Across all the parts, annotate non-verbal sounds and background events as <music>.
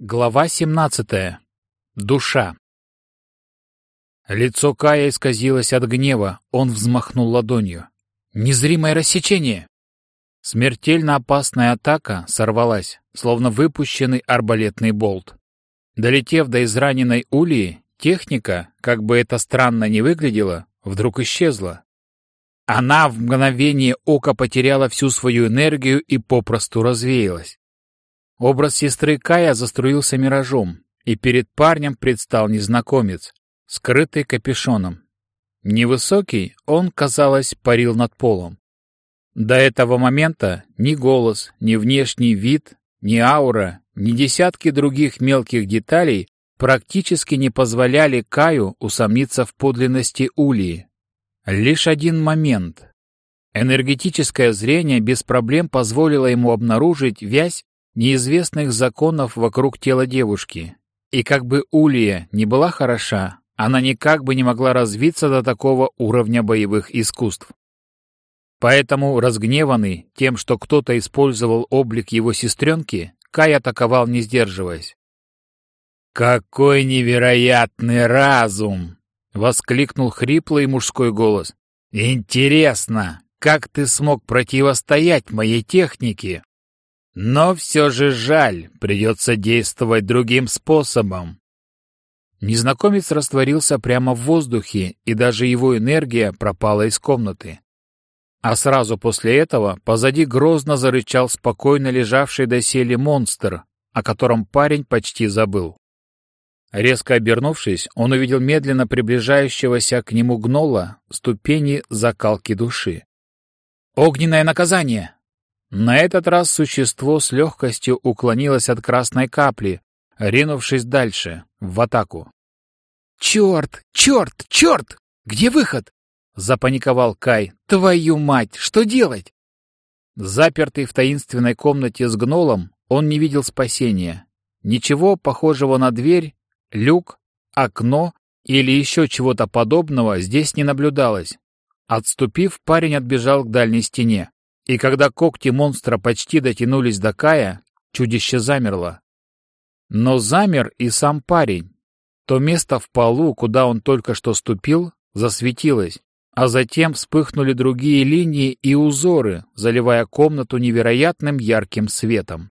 Глава 17. Душа. Лицо Кая исказилось от гнева, он взмахнул ладонью. Незримое рассечение! Смертельно опасная атака сорвалась, словно выпущенный арбалетный болт. Долетев до израненной улии, техника, как бы это странно ни выглядело, вдруг исчезла. Она в мгновение ока потеряла всю свою энергию и попросту развеялась. Образ сестры Кая заструился миражом, и перед парнем предстал незнакомец, скрытый капюшоном. Невысокий, он, казалось, парил над полом. До этого момента ни голос, ни внешний вид, ни аура, ни десятки других мелких деталей практически не позволяли Каю усомниться в подлинности Улии. Лишь один момент. Энергетическое зрение без проблем позволило ему обнаружить вязь неизвестных законов вокруг тела девушки. И как бы Улья не была хороша, она никак бы не могла развиться до такого уровня боевых искусств. Поэтому, разгневанный тем, что кто-то использовал облик его сестренки, Кай атаковал, не сдерживаясь. «Какой невероятный разум!» — воскликнул хриплый мужской голос. «Интересно, как ты смог противостоять моей технике?» Но все же жаль, придется действовать другим способом. Незнакомец растворился прямо в воздухе, и даже его энергия пропала из комнаты. А сразу после этого позади грозно зарычал спокойно лежавший доселе монстр, о котором парень почти забыл. Резко обернувшись, он увидел медленно приближающегося к нему гнола ступени закалки души. «Огненное наказание!» На этот раз существо с легкостью уклонилось от красной капли, ринувшись дальше, в атаку. «Черт! Черт! Черт! Где выход?» — запаниковал Кай. «Твою мать! Что делать?» Запертый в таинственной комнате с гнолом, он не видел спасения. Ничего похожего на дверь, люк, окно или еще чего-то подобного здесь не наблюдалось. Отступив, парень отбежал к дальней стене. И когда когти монстра почти дотянулись до Кая, чудище замерло. Но замер и сам парень. То место в полу, куда он только что ступил, засветилось, а затем вспыхнули другие линии и узоры, заливая комнату невероятным ярким светом.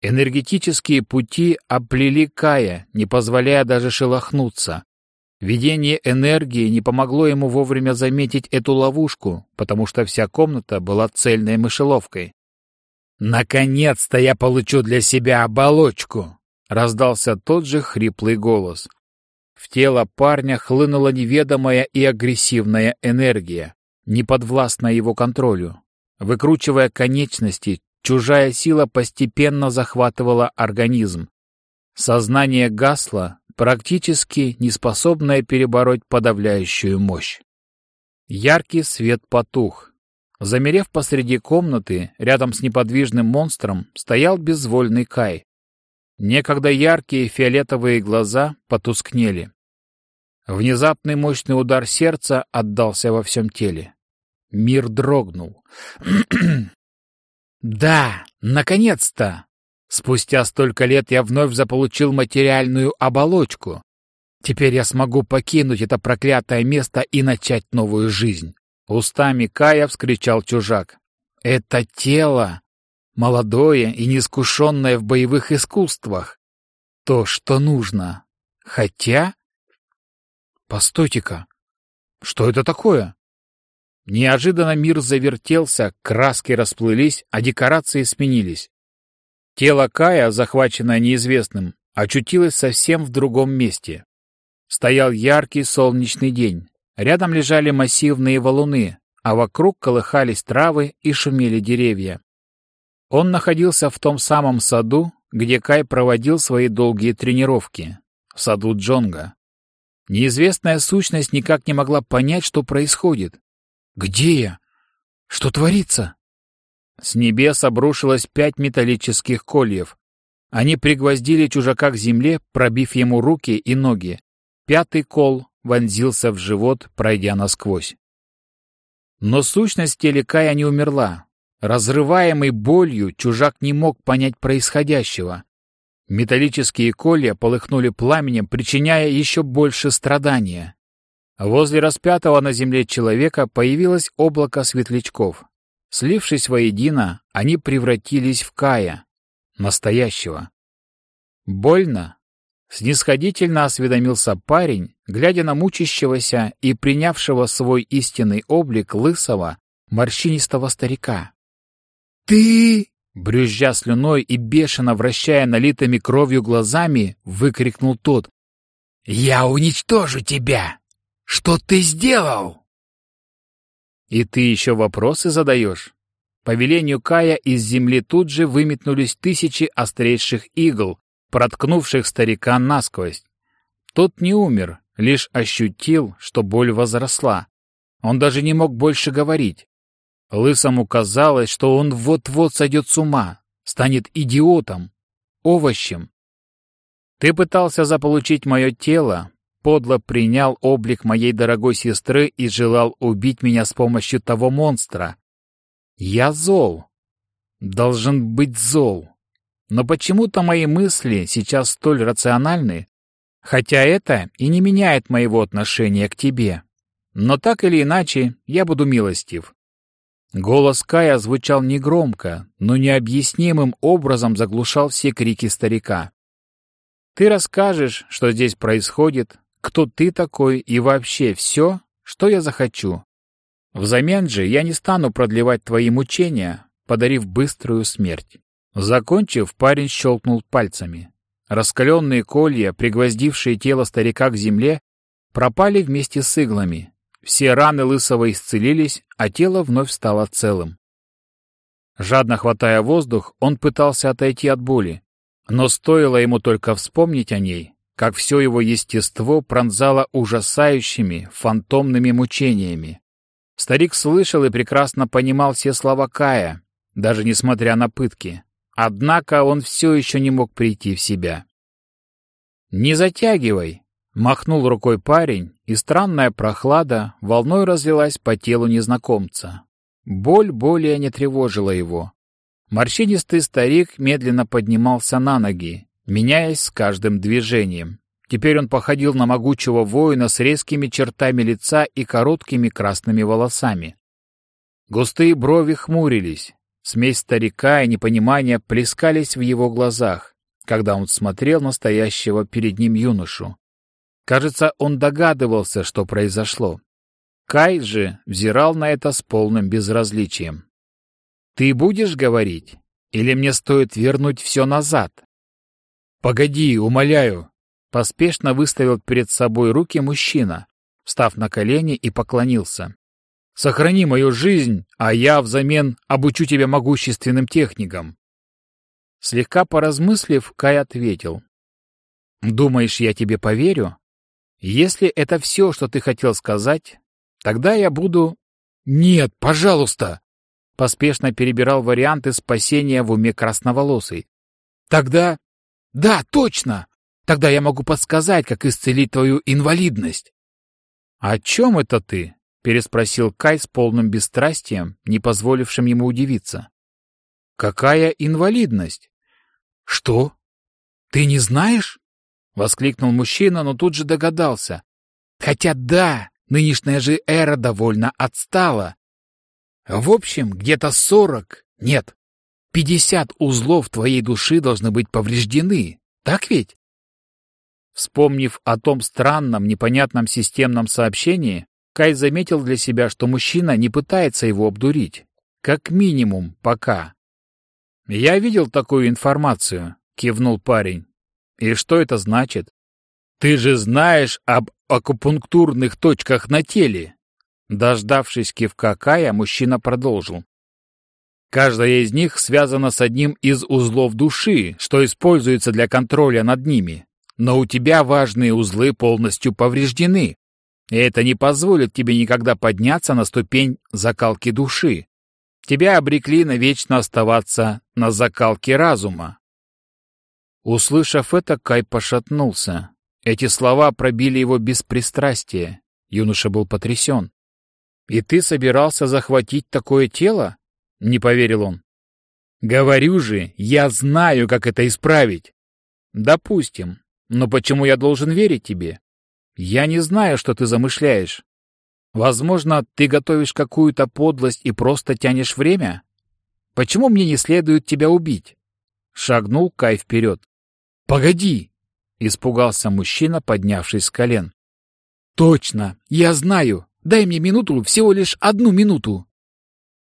Энергетические пути оплели Кая, не позволяя даже шелохнуться, Видение энергии не помогло ему вовремя заметить эту ловушку, потому что вся комната была цельной мышеловкой. «Наконец-то я получу для себя оболочку!» — раздался тот же хриплый голос. В тело парня хлынула неведомая и агрессивная энергия, не подвластная его контролю. Выкручивая конечности, чужая сила постепенно захватывала организм. Сознание гасло, практически неспособная перебороть подавляющую мощь. Яркий свет потух. Замерев посреди комнаты, рядом с неподвижным монстром, стоял безвольный Кай. Некогда яркие фиолетовые глаза потускнели. Внезапный мощный удар сердца отдался во всем теле. Мир дрогнул. <clears throat> «Да, наконец-то!» Спустя столько лет я вновь заполучил материальную оболочку. Теперь я смогу покинуть это проклятое место и начать новую жизнь. Устами Кая вскричал чужак. Это тело, молодое и неискушенное в боевых искусствах. То, что нужно. Хотя... Постойте-ка, что это такое? Неожиданно мир завертелся, краски расплылись, а декорации сменились. Тело Кая, захваченное неизвестным, очутилось совсем в другом месте. Стоял яркий солнечный день. Рядом лежали массивные валуны, а вокруг колыхались травы и шумели деревья. Он находился в том самом саду, где Кай проводил свои долгие тренировки, в саду Джонга. Неизвестная сущность никак не могла понять, что происходит. «Где я? Что творится?» С небес обрушилось пять металлических кольев. Они пригвоздили чужака к земле, пробив ему руки и ноги. Пятый кол вонзился в живот, пройдя насквозь. Но сущность телекая не умерла. Разрываемый болью, чужак не мог понять происходящего. Металлические колья полыхнули пламенем, причиняя еще больше страдания. Возле распятого на земле человека появилось облако светлячков. Слившись воедино, они превратились в Кая, настоящего. «Больно?» — снисходительно осведомился парень, глядя на мучащегося и принявшего свой истинный облик лысого, морщинистого старика. «Ты...» — брюзжа слюной и бешено вращая налитыми кровью глазами, выкрикнул тот. «Я уничтожу тебя! Что ты сделал?» «И ты еще вопросы задаешь?» По велению Кая из земли тут же выметнулись тысячи острейших игл, проткнувших старика насквозь. Тот не умер, лишь ощутил, что боль возросла. Он даже не мог больше говорить. Лысому казалось, что он вот-вот сойдет с ума, станет идиотом, овощем. Ты пытался заполучить мое тело, подло принял облик моей дорогой сестры и желал убить меня с помощью того монстра, я зол. Должен быть зол. Но почему-то мои мысли сейчас столь рациональны, хотя это и не меняет моего отношения к тебе. Но так или иначе, я буду милостив. Голос Кая звучал негромко, но необъяснимым образом заглушал все крики старика. Ты расскажешь, что здесь происходит, кто ты такой и вообще все, что я захочу. Взамен же я не стану продлевать твои мучения, подарив быструю смерть. Закончив, парень щелкнул пальцами. Раскаленные колья, пригвоздившие тело старика к земле, пропали вместе с иглами. Все раны Лысого исцелились, а тело вновь стало целым. Жадно хватая воздух, он пытался отойти от боли. Но стоило ему только вспомнить о ней, как все его естество пронзало ужасающими, фантомными мучениями. Старик слышал и прекрасно понимал все слова Кая, даже несмотря на пытки. Однако он все еще не мог прийти в себя. «Не затягивай!» — махнул рукой парень, и странная прохлада волной разлилась по телу незнакомца. Боль более не тревожила его. Морщинистый старик медленно поднимался на ноги, меняясь с каждым движением. Теперь он походил на могучего воина с резкими чертами лица и короткими красными волосами. Густые брови хмурились, смесь старика и непонимания плескались в его глазах, когда он смотрел на стоящего перед ним юношу. Кажется, он догадывался, что произошло. Кай же взирал на это с полным безразличием. «Ты будешь говорить? Или мне стоит вернуть все назад?» «Погоди, умоляю!» Поспешно выставил перед собой руки мужчина, встав на колени и поклонился. «Сохрани мою жизнь, а я взамен обучу тебя могущественным техникам». Слегка поразмыслив, Кай ответил. «Думаешь, я тебе поверю? Если это все, что ты хотел сказать, тогда я буду...» «Нет, пожалуйста!» Поспешно перебирал варианты спасения в уме красноволосый. «Тогда...» «Да, точно! Тогда я могу подсказать, как исцелить твою инвалидность. — О чем это ты? — переспросил Кай с полным бесстрастием, не позволившим ему удивиться. — Какая инвалидность? — Что? Ты не знаешь? — воскликнул мужчина, но тут же догадался. — Хотя да, нынешняя же эра довольно отстала. В общем, где-то сорок, нет, пятьдесят узлов твоей души должны быть повреждены, так ведь? Вспомнив о том странном, непонятном системном сообщении, Кай заметил для себя, что мужчина не пытается его обдурить. Как минимум, пока. «Я видел такую информацию», — кивнул парень. «И что это значит?» «Ты же знаешь об акупунктурных точках на теле!» Дождавшись кивка Кая, мужчина продолжил. Каждая из них связана с одним из узлов души, что используется для контроля над ними но у тебя важные узлы полностью повреждены, и это не позволит тебе никогда подняться на ступень закалки души. Тебя обрекли навечно оставаться на закалке разума. Услышав это, Кай пошатнулся. Эти слова пробили его беспристрастие. Юноша был потрясен. «И ты собирался захватить такое тело?» — не поверил он. «Говорю же, я знаю, как это исправить. Допустим. Но почему я должен верить тебе? Я не знаю, что ты замышляешь. Возможно, ты готовишь какую-то подлость и просто тянешь время? Почему мне не следует тебя убить? Шагнул Кай вперед. Погоди! Испугался мужчина, поднявшись с колен. Точно, я знаю. Дай мне минуту, всего лишь одну минуту.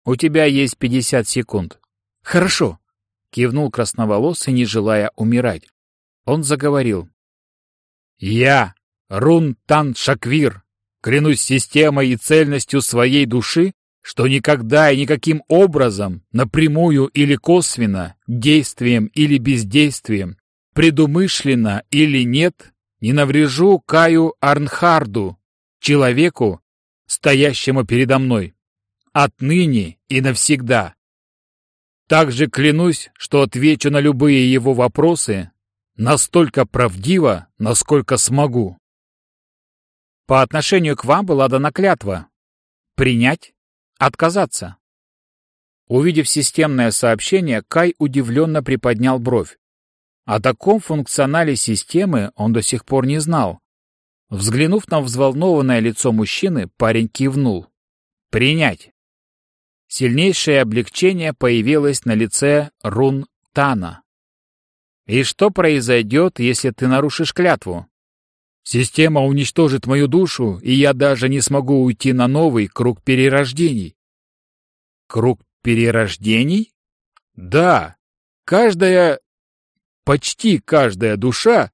У тебя есть пятьдесят секунд. Хорошо. Кивнул красноволосый, не желая умирать. Он заговорил. Я, Рун Тан Шаквир, клянусь системой и цельностью своей души, что никогда и никаким образом, напрямую или косвенно, действием или бездействием, предумышленно или нет, не наврежу Каю Арнхарду, человеку, стоящему передо мной, отныне и навсегда. Также клянусь, что отвечу на любые его вопросы настолько правдиво, насколько смогу. По отношению к вам была дана клятва. Принять, отказаться. Увидев системное сообщение, Кай удивленно приподнял бровь. О таком функционале системы он до сих пор не знал. Взглянув на взволнованное лицо мужчины, парень кивнул. «Принять». Сильнейшее облегчение появилось на лице Рун Тана. «И что произойдет, если ты нарушишь клятву?» «Система уничтожит мою душу, и я даже не смогу уйти на новый круг перерождений». «Круг перерождений?» «Да. Каждая почти каждая душа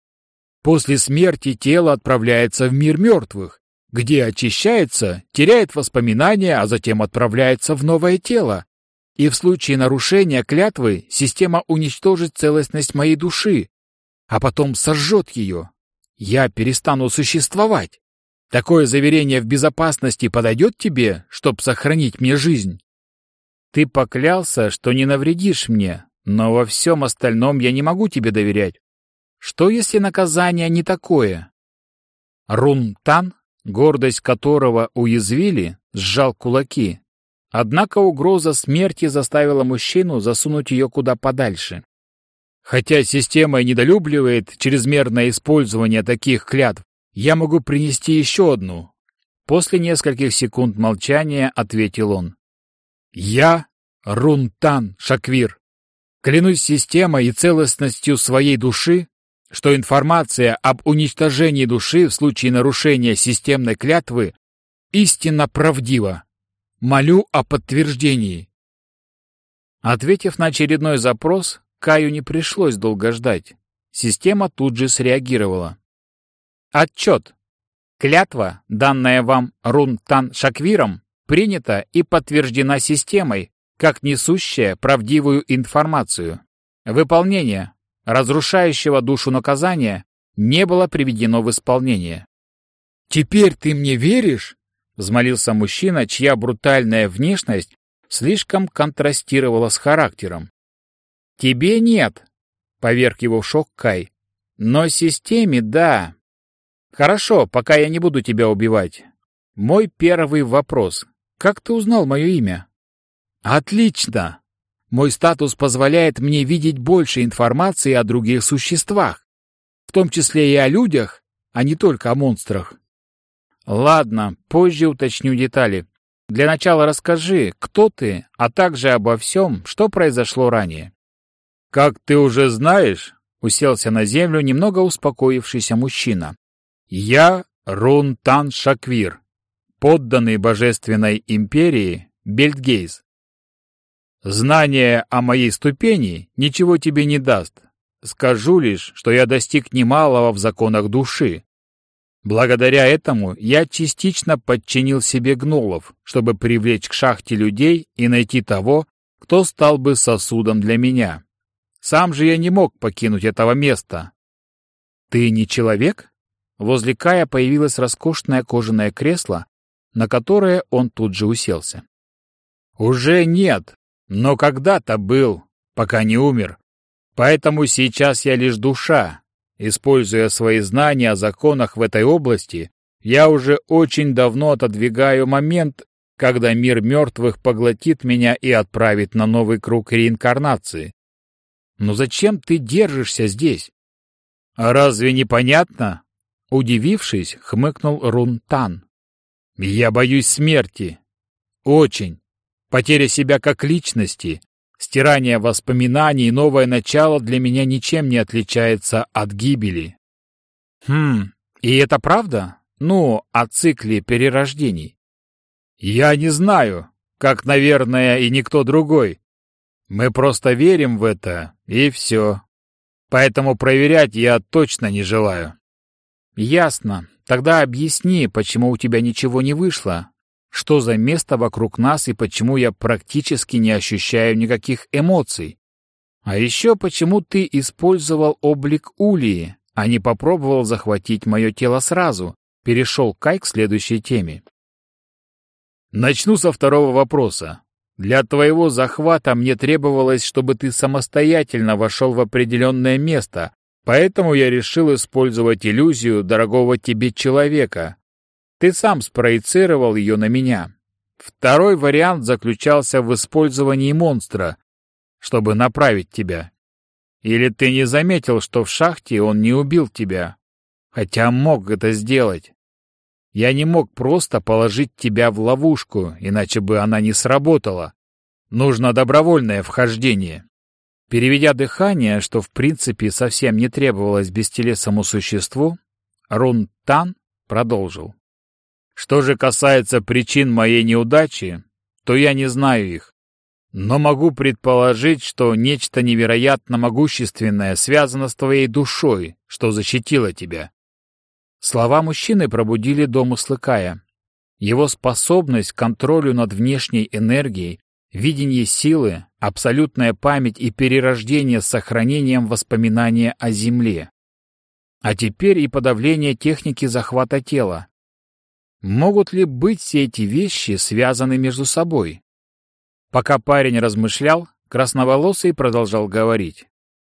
после смерти тело отправляется в мир мертвых, где очищается, теряет воспоминания, а затем отправляется в новое тело. И в случае нарушения клятвы система уничтожит целостность моей души, а потом сожжет ее. Я перестану существовать. Такое заверение в безопасности подойдет тебе, чтобы сохранить мне жизнь? Ты поклялся, что не навредишь мне, но во всем остальном я не могу тебе доверять. Что, если наказание не такое? Рун-Тан, гордость которого уязвили, сжал кулаки. Однако угроза смерти заставила мужчину засунуть ее куда подальше. Хотя система недолюбливает чрезмерное использование таких клятв, я могу принести еще одну. После нескольких секунд молчания ответил он. Я Рун-Тан Шаквир, Клянусь системой и целостностью своей души, что информация об уничтожении души в случае нарушения системной клятвы истинно правдива. Молю о подтверждении. Ответив на очередной запрос, Каю не пришлось долго ждать. Система тут же среагировала. Отчет. Клятва, данная вам Рун-Тан Шаквиром, принята и подтверждена системой, как несущая правдивую информацию. Выполнение разрушающего душу наказания не было приведено в исполнение. «Теперь ты мне веришь?» — взмолился мужчина, чья брутальная внешность слишком контрастировала с характером. «Тебе нет», — поверг его в шок Кай. «Но системе — да. Хорошо, пока я не буду тебя убивать. Мой первый вопрос. Как ты узнал мое имя?» Отлично! Мой статус позволяет мне видеть больше информации о других существах, в том числе и о людях, а не только о монстрах. Ладно, позже уточню детали. Для начала расскажи, кто ты, а также обо всем, что произошло ранее. Как ты уже знаешь, уселся на землю немного успокоившийся мужчина. Я Рун Тан Шаквир, подданный Божественной Империи Бельтгейз. Знание о моей ступени ничего тебе не даст. Скажу лишь, что я достиг немалого в законах души. Благодаря этому я частично подчинил себе гнолов, чтобы привлечь к шахте людей и найти того, кто стал бы сосудом для меня. Сам же я не мог покинуть этого места. Ты не человек? Возле Кая появилось роскошное кожаное кресло, на которое он тут же уселся. Уже нет, но когда-то был, пока не умер. Поэтому сейчас я лишь душа. Используя свои знания о законах в этой области, я уже очень давно отодвигаю момент, когда мир мертвых поглотит меня и отправит на новый круг реинкарнации. Но зачем ты держишься здесь? А разве не понятно? Удивившись, хмыкнул Рун Тан. Я боюсь смерти. Очень. Потеря себя как личности, стирание воспоминаний и новое начало для меня ничем не отличается от гибели. Хм, и это правда? Ну, о цикле перерождений. Я не знаю, как, наверное, и никто другой. Мы просто верим в это, и все. Поэтому проверять я точно не желаю. Ясно. Тогда объясни, почему у тебя ничего не вышло. Что за место вокруг нас и почему я практически не ощущаю никаких эмоций. А еще почему ты использовал облик Улии, а не попробовал захватить мое тело сразу, перешел Кай к следующей теме. Начну со второго вопроса. Для твоего захвата мне требовалось, чтобы ты самостоятельно вошел в определенное место, поэтому я решил использовать иллюзию дорогого тебе человека. Ты сам спроецировал ее на меня. Второй вариант заключался в использовании монстра, чтобы направить тебя. Или ты не заметил, что в шахте он не убил тебя, хотя мог это сделать. Я не мог просто положить тебя в ловушку, иначе бы она не сработала. Нужно добровольное вхождение. Переведя дыхание, что в принципе совсем не требовалось бестелесному существу, Рун Тан продолжил. Что же касается причин моей неудачи, то я не знаю их. Но могу предположить, что нечто невероятно могущественное связано с твоей душой, что защитило тебя. Слова мужчины пробудили домыслы Кая. Его способность к контролю над внешней энергией, видение силы, абсолютная память и перерождение с сохранением воспоминания о Земле. А теперь и подавление техники захвата тела. Могут ли быть все эти вещи связаны между собой? Пока парень размышлял, красноволосый продолжал говорить.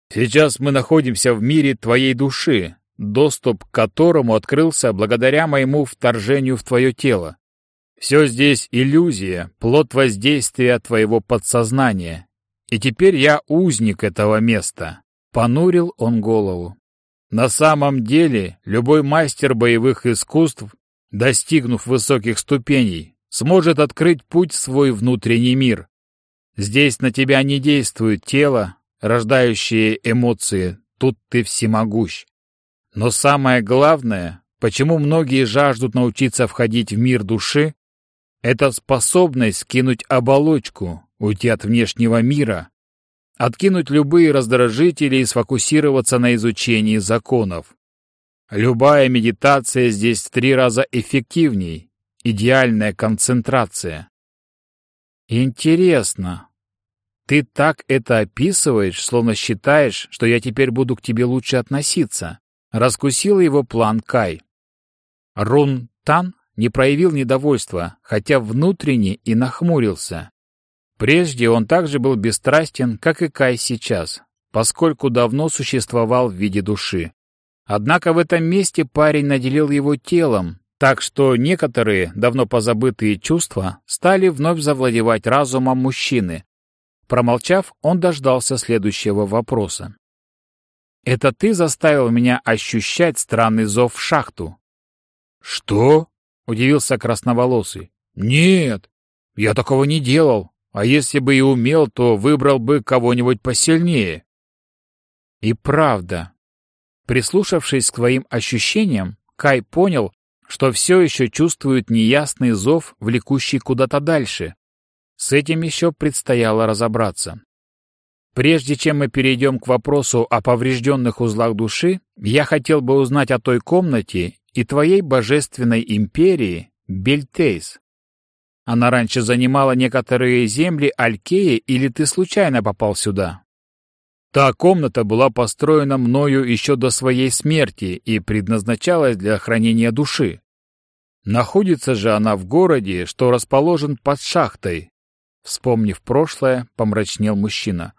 «Сейчас мы находимся в мире твоей души, доступ к которому открылся благодаря моему вторжению в твое тело. Все здесь иллюзия, плод воздействия твоего подсознания. И теперь я узник этого места. Понурил он голову. На самом деле, любой мастер боевых искусств, достигнув высоких ступеней, сможет открыть путь в свой внутренний мир. Здесь на тебя не действует тело, рождающие эмоции, тут ты всемогущ. Но самое главное, почему многие жаждут научиться входить в мир души, это способность скинуть оболочку, уйти от внешнего мира, откинуть любые раздражители и сфокусироваться на изучении законов. Любая медитация здесь в три раза эффективней, идеальная концентрация. Интересно. Ты так это описываешь, словно считаешь, что я теперь буду к тебе лучше относиться. Раскусил его план Кай. Рун Тан не проявил недовольства, хотя внутренне и нахмурился. Прежде он также был бесстрастен, как и Кай сейчас, поскольку давно существовал в виде души. Однако в этом месте парень наделил его телом, так что некоторые давно позабытые чувства стали вновь завладевать разумом мужчины. Промолчав, он дождался следующего вопроса. Это ты заставил меня ощущать странный зов в шахту. Что? Удивился красноволосый. Нет, я такого не делал. А если бы и умел, то выбрал бы кого-нибудь посильнее. И правда. Прислушавшись к своим ощущениям, Кай понял, что все еще чувствует неясный зов, влекущий куда-то дальше. С этим еще предстояло разобраться. Прежде чем мы перейдем к вопросу о поврежденных узлах души, я хотел бы узнать о той комнате и твоей божественной империи Бельтейс. Она раньше занимала некоторые земли Алькеи, или ты случайно попал сюда? Та комната была построена мною еще до своей смерти и предназначалась для хранения души. Находится же она в городе, что расположен под шахтой. Вспомнив прошлое, помрачнел мужчина.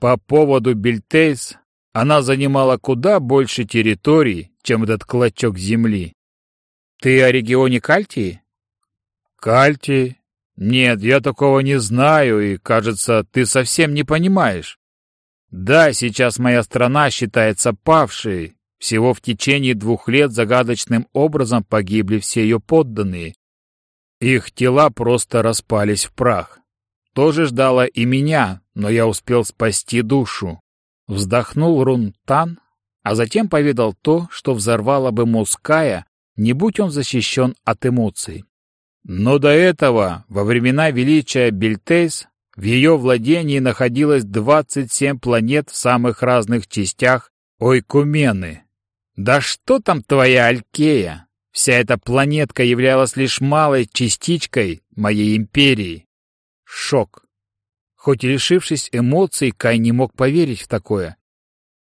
По поводу Бельтейс она занимала куда больше территорий, чем этот клочок земли. Ты о регионе Кальтии? Кальтии? Нет, я такого не знаю, и, кажется, ты совсем не понимаешь. Да, сейчас моя страна считается павшей, Всего в течение двух лет загадочным образом погибли все ее подданные. Их тела просто распались в прах. Тоже ждала и меня, но я успел спасти душу. Вздохнул Рунтан, а затем поведал то, что взорвало бы мозг Кая, не будь он защищен от эмоций. Но до этого, во времена величия Бельтейс, в ее владении находилось 27 планет в самых разных частях Ойкумены. Да что там твоя Алькея? Вся эта планетка являлась лишь малой частичкой моей империи. Шок. Хоть и лишившись эмоций, Кай не мог поверить в такое.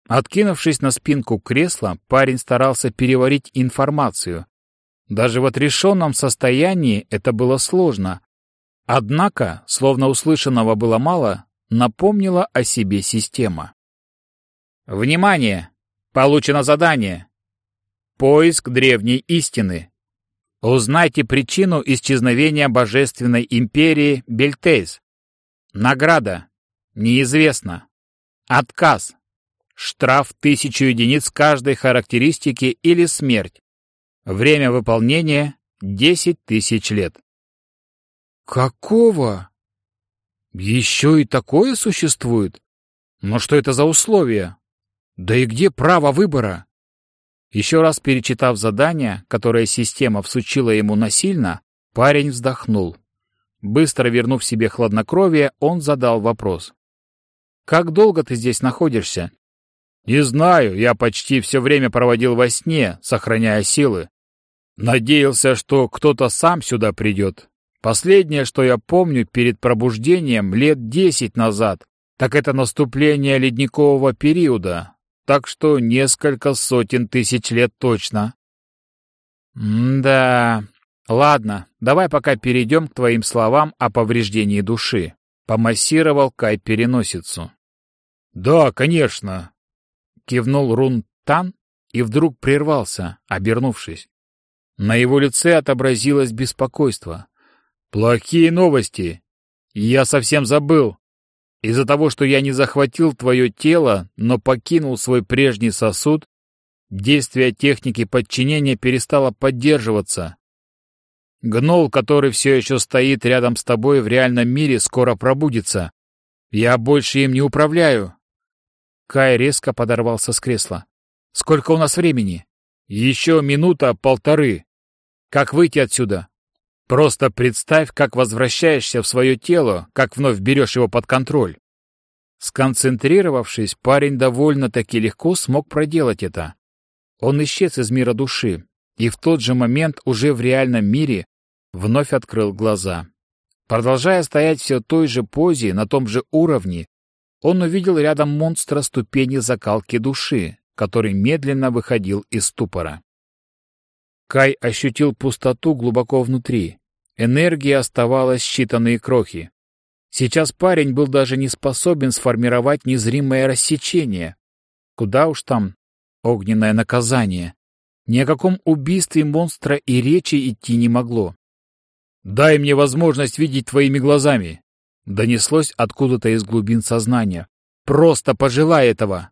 Откинувшись на спинку кресла, парень старался переварить информацию. Даже в отрешенном состоянии это было сложно. Однако, словно услышанного было мало, напомнила о себе система. «Внимание! Получено задание! Поиск древней истины. Узнайте причину исчезновения Божественной империи Бельтейс. Награда. Неизвестно. Отказ. Штраф тысячу единиц каждой характеристики или смерть. Время выполнения — десять тысяч лет. Какого? Еще и такое существует? Но что это за условия? Да и где право выбора? Еще раз перечитав задание, которое система всучила ему насильно, парень вздохнул. Быстро вернув себе хладнокровие, он задал вопрос. «Как долго ты здесь находишься?» «Не знаю, я почти все время проводил во сне, сохраняя силы. Надеялся, что кто-то сам сюда придет. Последнее, что я помню перед пробуждением лет десять назад, так это наступление ледникового периода, так что несколько сотен тысяч лет точно». «Да, ладно, давай пока перейдем к твоим словам о повреждении души», — помассировал Кай переносицу. «Да, конечно», кивнул Рун Тан и вдруг прервался, обернувшись. На его лице отобразилось беспокойство. «Плохие новости! Я совсем забыл. Из-за того, что я не захватил твое тело, но покинул свой прежний сосуд, действие техники подчинения перестало поддерживаться. Гнол, который все еще стоит рядом с тобой в реальном мире, скоро пробудится. Я больше им не управляю, Кай резко подорвался с кресла. «Сколько у нас времени?» «Еще минута-полторы. Как выйти отсюда?» «Просто представь, как возвращаешься в свое тело, как вновь берешь его под контроль». Сконцентрировавшись, парень довольно-таки легко смог проделать это. Он исчез из мира души, и в тот же момент уже в реальном мире вновь открыл глаза. Продолжая стоять все той же позе, на том же уровне, он увидел рядом монстра ступени закалки души, который медленно выходил из ступора. Кай ощутил пустоту глубоко внутри. Энергии оставалось считанные крохи. Сейчас парень был даже не способен сформировать незримое рассечение. Куда уж там огненное наказание. Ни о каком убийстве монстра и речи идти не могло. «Дай мне возможность видеть твоими глазами», Донеслось откуда-то из глубин сознания. «Просто пожелай этого!»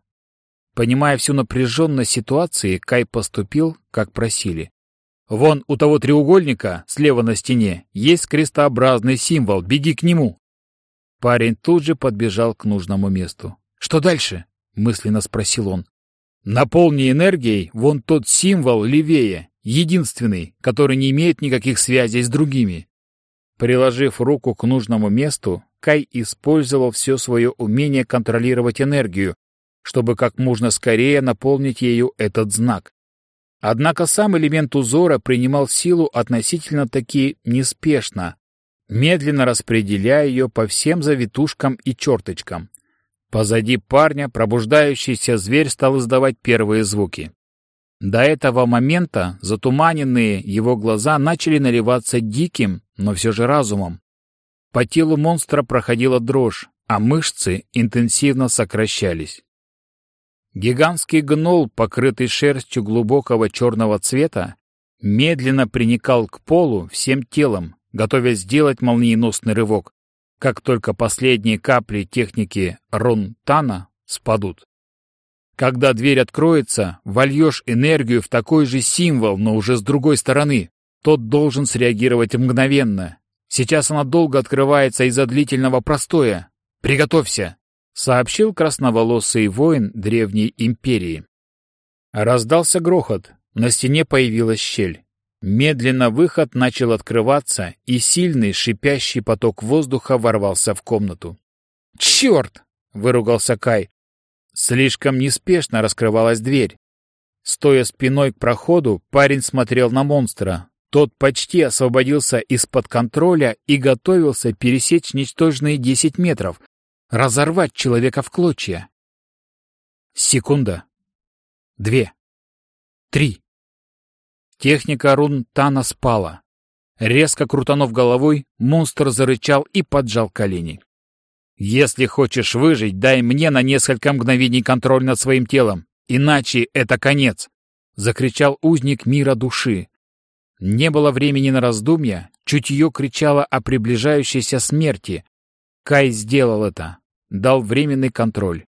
Понимая всю напряженность ситуации, Кай поступил, как просили. «Вон у того треугольника, слева на стене, есть крестообразный символ. Беги к нему!» Парень тут же подбежал к нужному месту. «Что дальше?» — мысленно спросил он. «Наполни энергией вон тот символ левее, единственный, который не имеет никаких связей с другими. Приложив руку к нужному месту, Кай использовал все свое умение контролировать энергию, чтобы как можно скорее наполнить ею этот знак. Однако сам элемент узора принимал силу относительно-таки неспешно, медленно распределяя ее по всем завитушкам и черточкам. Позади парня пробуждающийся зверь стал издавать первые звуки. До этого момента затуманенные его глаза начали наливаться диким, но все же разумом. По телу монстра проходила дрожь, а мышцы интенсивно сокращались. Гигантский гнол, покрытый шерстью глубокого черного цвета, медленно приникал к полу всем телом, готовясь сделать молниеносный рывок, как только последние капли техники Ронтана спадут. Когда дверь откроется, вольешь энергию в такой же символ, но уже с другой стороны. Тот должен среагировать мгновенно. Сейчас она долго открывается из-за длительного простоя. Приготовься!» — сообщил красноволосый воин Древней Империи. Раздался грохот. На стене появилась щель. Медленно выход начал открываться, и сильный шипящий поток воздуха ворвался в комнату. «Черт!» — выругался Кай. Слишком неспешно раскрывалась дверь. Стоя спиной к проходу, парень смотрел на монстра. Тот почти освободился из-под контроля и готовился пересечь ничтожные десять метров, разорвать человека в клочья. Секунда. Две. Три. Техника рун Тана спала. Резко крутанув головой, монстр зарычал и поджал колени. «Если хочешь выжить, дай мне на несколько мгновений контроль над своим телом, иначе это конец!» — закричал узник мира души. Не было времени на раздумья, чутье кричало о приближающейся смерти. Кай сделал это, дал временный контроль.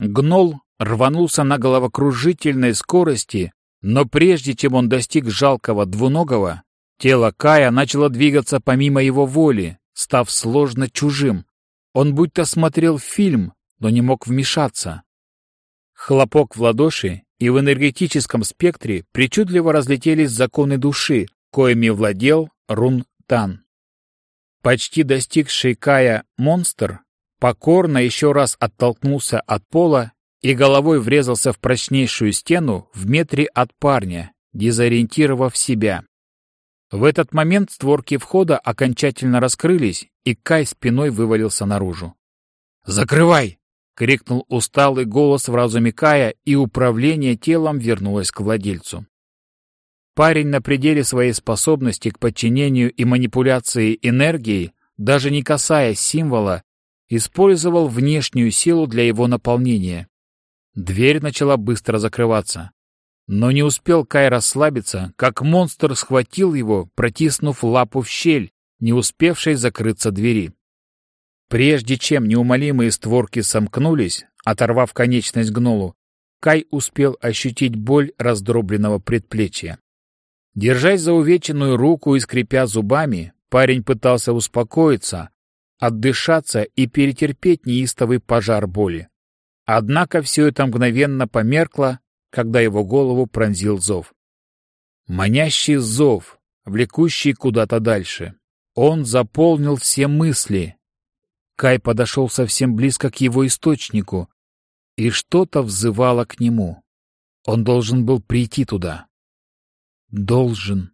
Гнол рванулся на головокружительной скорости, но прежде чем он достиг жалкого двуногого, тело Кая начало двигаться помимо его воли, став сложно чужим. Он будто смотрел фильм, но не мог вмешаться. Хлопок в ладоши, и в энергетическом спектре причудливо разлетелись законы души, коими владел Рун Тан. Почти достигший Кая монстр покорно еще раз оттолкнулся от пола и головой врезался в прочнейшую стену в метре от парня, дезориентировав себя. В этот момент створки входа окончательно раскрылись, и Кай спиной вывалился наружу. «Закрывай!» — крикнул усталый голос в разуме Кая, и управление телом вернулось к владельцу. Парень на пределе своей способности к подчинению и манипуляции энергией, даже не касаясь символа, использовал внешнюю силу для его наполнения. Дверь начала быстро закрываться. Но не успел Кай расслабиться, как монстр схватил его, протиснув лапу в щель, не успевшей закрыться двери. Прежде чем неумолимые створки сомкнулись, оторвав конечность гнолу, Кай успел ощутить боль раздробленного предплечья. Держась за увеченную руку и скрипя зубами, парень пытался успокоиться, отдышаться и перетерпеть неистовый пожар боли. Однако все это мгновенно померкло, когда его голову пронзил зов. Манящий зов, влекущий куда-то дальше. Он заполнил все мысли. Кай подошел совсем близко к его источнику, и что-то взывало к нему. Он должен был прийти туда. Должен.